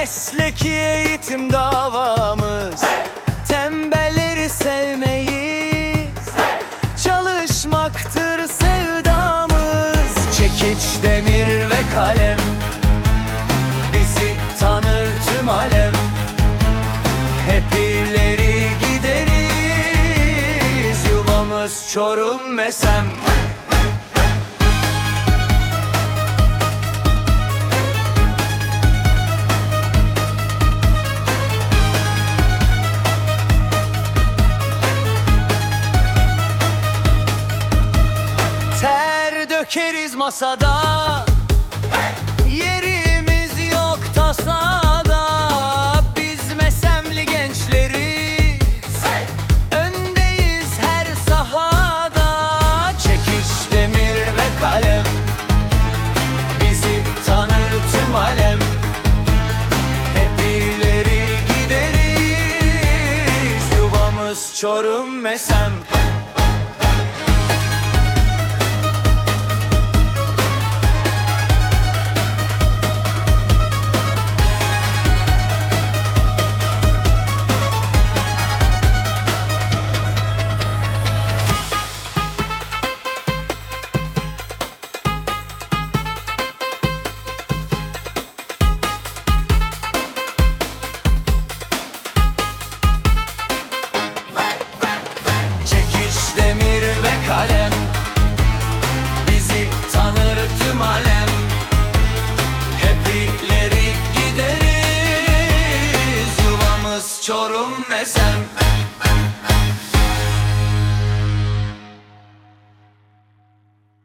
Mesleki eğitim davamız. Tembelleri sevmeyiz. Çalışmaktır sevdamız. Çekiç, demir ve kalem. Bizi tanır tüm alem. Hep ileri gideriz. Yuvamız Çorum Mesem Ter dökeriz masada. Yerimiz yok tasada. Biz mesemli gençleriz. Öndeyiz her sahada. Çekiç, demir ve kalem. Bizi tanır tüm alem. Gideriz. Yuvamız Çorum Mesem. Çekiç, Çorum Mesem